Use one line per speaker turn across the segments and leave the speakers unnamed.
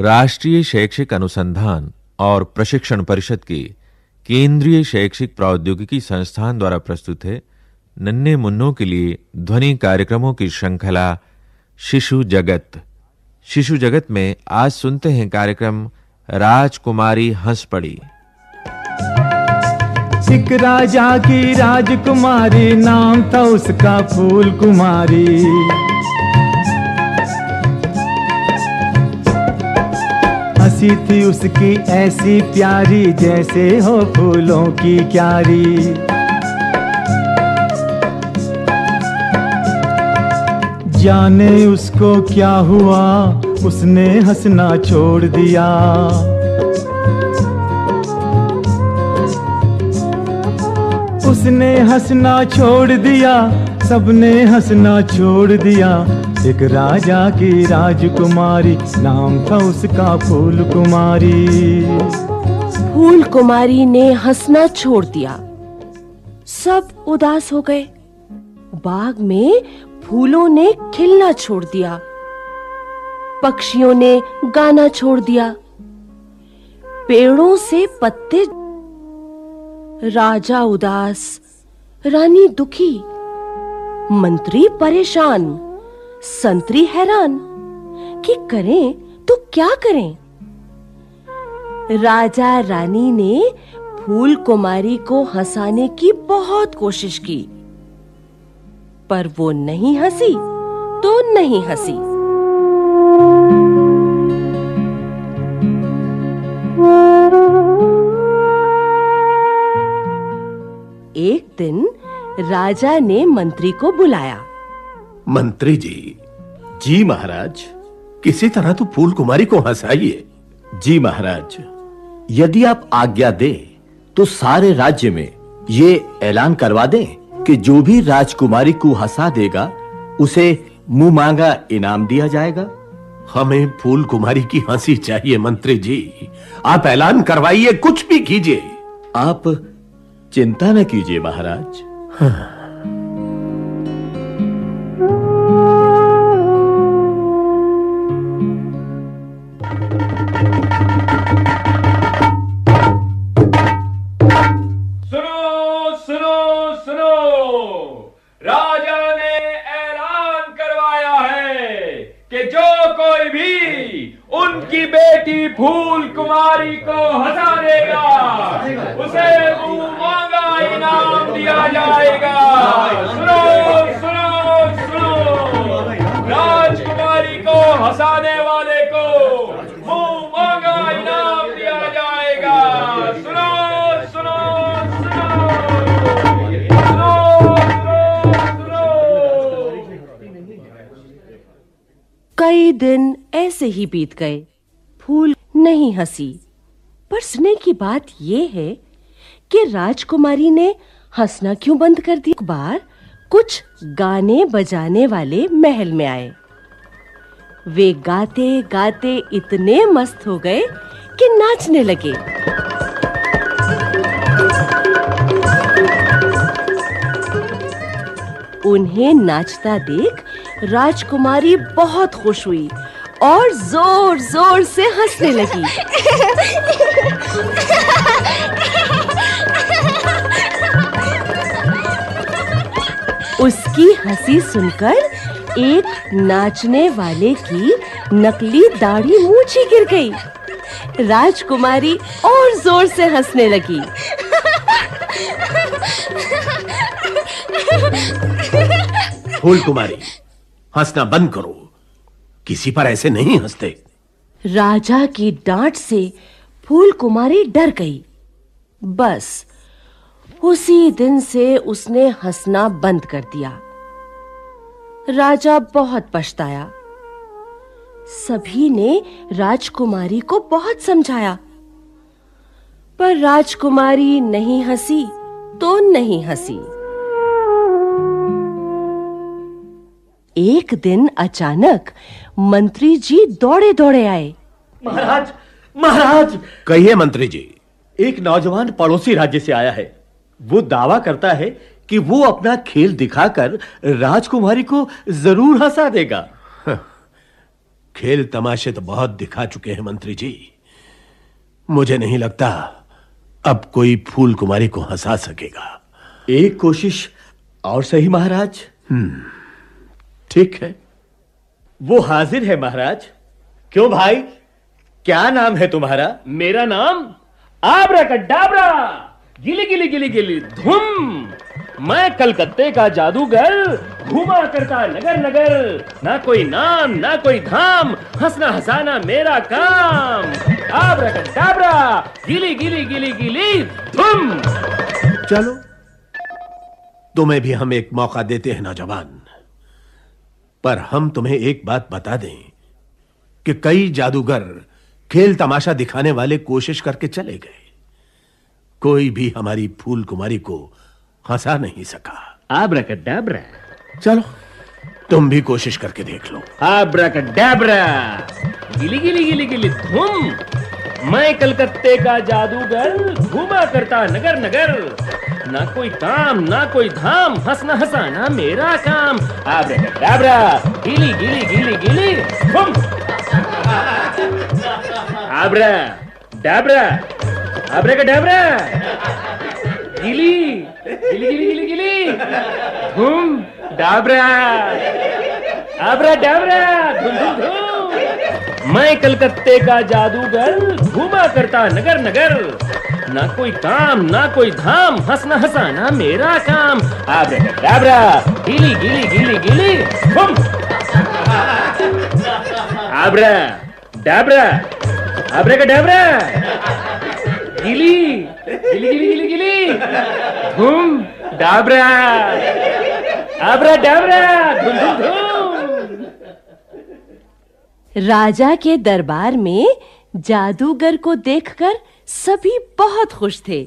राष्ट्रीय शैक्षिक अनुसंधान और प्रशिक्षण परिषद के केंद्रीय शैक्षिक प्रौद्योगिकी संस्थान द्वारा प्रस्तुत है नन्हे मुन्नों के लिए ध्वनि कार्यक्रमों की श्रृंखला शिशु जगत शिशु जगत में आज सुनते हैं कार्यक्रम राजकुमारी हंस पड़ी सिख राजा की राजकुमारी नाम था उसका फूल कुमारी हंसी थी उसकी ऐसी प्यारी जैसे हो फूलों की क्यारी जाने उसको क्या हुआ उसने हंसना छोड़ दिया उसने हंसना छोड़ दिया सबने हंसना छोड़ दिया एक राजा की राजकुमारी नाम था उसका फूल कुमारी
फूल कुमारी ने हंसना छोड़ दिया सब उदास हो गए बाग में फूलों ने खिलना छोड़ दिया पक्षियों ने गाना छोड़ दिया पेड़ों से पत्ते राजा उदास रानी दुखी मंत्री परेशान संतरी हैरान कि करें तो क्या करें राजा रानी ने फूल कुमारी को हंसाने की बहुत कोशिश की पर वो नहीं हंसी तो नहीं हंसी एक दिन राजा ने मंत्री को बुलाया
मंत्री जी जी महाराज किसी तरह तो फूल कुमारी को हंसाइए जी महाराज यदि आप आज्ञा दे तो सारे राज्य में ये ऐलान करवा दें कि जो भी राजकुमारी को हंसा देगा उसे मुंह मांगा इनाम दिया जाएगा हमें फूल कुमारी की हंसी चाहिए मंत्री जी आप ऐलान करवाइए कुछ भी कीजिए आप चिंता न कीजिए महाराज
हाँ। बेटी फूल कुमारी को हंसा देगा उसे मांगा इनाम दिया जाएगा सुनो सुनो सुनो राजकुमारी को हंसाने वाले को मुंह मांगा इनाम दिया जाएगा सुनो सुनो सुनो
सुनो कई दिन ऐसे ही बीत गए फूल नहीं हंसी पर सुनने की बात यह है कि राजकुमारी ने हंसना क्यों बंद कर दी एक बार कुछ गाने बजाने वाले महल में आए वे गाते गाते इतने मस्त हो गए कि नाचने लगे उन्हें नाचता देख राजकुमारी बहुत खुश हुई और जोर जोर से हंसने लगी उसकी हंसी सुनकर एक नाचने वाले की नकली दाढ़ी मूछ गिर गई राजकुमारी और जोर से हंसने लगी
फूल कुमारी हंसना बंद करो किसी पर ऐसे नहीं हंसते
राजा की डांट से फूल कुमारी डर गई बस उसी दिन से उसने हंसना बंद कर दिया राजा बहुत पछताया सभी ने राजकुमारी को बहुत समझाया पर राजकुमारी नहीं हंसी तो नहीं हंसी एक दिन अचानक मंत्री जी दौड़े दौड़े आए
महाराज महाराज कहिए मंत्री जी एक नौजवान पड़ोसी राज्य से आया है वो दावा करता है कि वो अपना खेल दिखाकर राजकुमारी को जरूर हंसा देगा हाँ। खेल तमाशे तो बहुत दिखा चुके हैं मंत्री जी मुझे नहीं लगता अब कोई फूल कुमारी को हंसा सकेगा एक कोशिश और सही महाराज हम्म ठीक है वो हाजिर है महाराज क्यों भाई क्या नाम है तुम्हारा मेरा नाम आबरा का
डाबरा गिली गिली गिली गिली धुम मैं कलकत्ते का जादूगर घुमा करता नगर नगर ना कोई नाम ना कोई धाम हंसना हंसाना मेरा काम आबरा का डाबरा गिली गिली गिली
गिली धुम चलो तुम्हें भी हम एक मौका देते हैं नौजवान पर हम तुम्हें एक बात बता दें कि कई जादूगर खेल तमाशा दिखाने वाले कोशिश करके चले गए कोई भी हमारी फूल कुमारी को हंसा नहीं सका आब्राकडाब्रा चलो तुम भी कोशिश करके देख लो आब्राकडाब्रा
गिली गिली गिली गिली धुम मैं कलकत्ते का जादूगर घूमा करता नगर नगर ना कोई काम ना कोई धाम हंसना हंसाना मेरा काम आबरा डबरा गिली गिली गिली गीली बम आबरा डबरा आबरे का डबरा गिली गिली गिली गिली गिली घूम डाबरा आबरा डाबरा धुम धुम धुम मैं कलकत्ते का जादूगर घूमा करता नगर नगर ना कोई काम ना कोई धाम हंसना हंसाना मेरा काम आबरा डबरा गिली गिली गिली गिली बम आबरा डाबरा आबरा का डाबरा गिली गिली गिली गिली गिली घूम डाबरा आबरा डाबरा घूम घूम घूम
राजा के दरबार में जादूगर को देखकर सभी बहुत खुश थे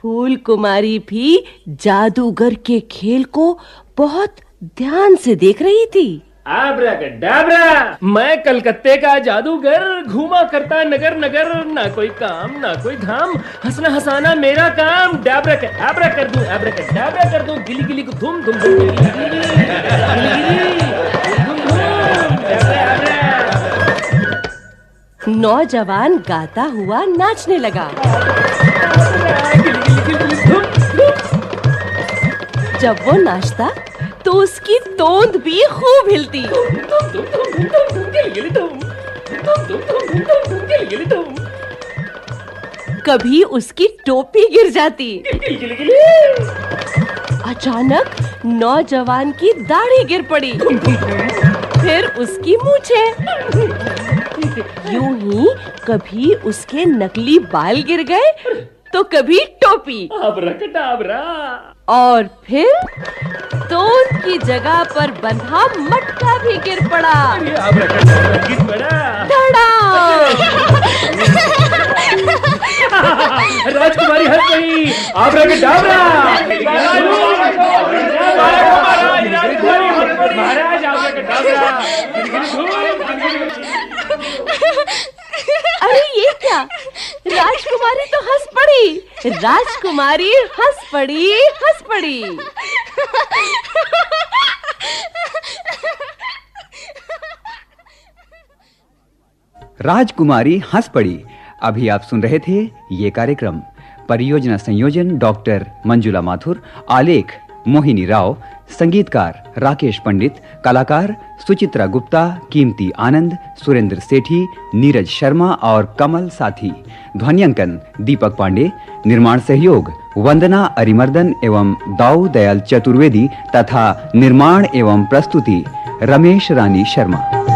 फूल कुमारी भी जादूगर के खेल को बहुत ध्यान से देख रही थी
आब्राकडाब्रा मैं कलकत्ते का जादूगर घूमा करता नगर नगर ना कोई काम ना कोई धाम हंसना हंसाना मेरा काम डाबरा कर आब्रा कर दूं आब्रा कर डाबरा कर दूं गिली गिली को धूम
धूम गिली गिली नौजवान गाता हुआ नाचने लगा जब वो नाचता तो उसकी तोंद भी खूब हिलती कभी उसकी टोपी गिर जाती अचानक नौजवान की दाढ़ी गिर पड़ी फिर उसकी मूछें यूं ही कभी उसके नकली बाल गिर गए तो कभी टोपी अब और फिर तोन की जगह पर बंधा मटका भी गिर पड़ा अब गिर पड़ा टाडा
राजकुमारी हर गई आबरा के डाबरा
राजकुमारी तो हंस पड़ी राजकुमारी हंस पड़ी हंस पड़ी
राजकुमारी हंस पड़ी अभी आप सुन रहे थे यह कार्यक्रम परियोजना संयोजन डॉक्टर मंजुला माथुर आलेख मोहिनी राव संगीतकार राकेश पंडित कलाकार सुचित्रा गुप्ता कीमती आनंद सुरेंद्र सेठी नीरज शर्मा और कमल साथी ध्वनियांकन दीपक पांडे निर्माण सहयोग वंदना अरिमर्दन एवं दाऊ दयाल चतुर्वेदी तथा निर्माण एवं प्रस्तुति रमेश रानी शर्मा